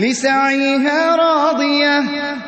لِّسَعْيِهَا رَاضِيَةٌ.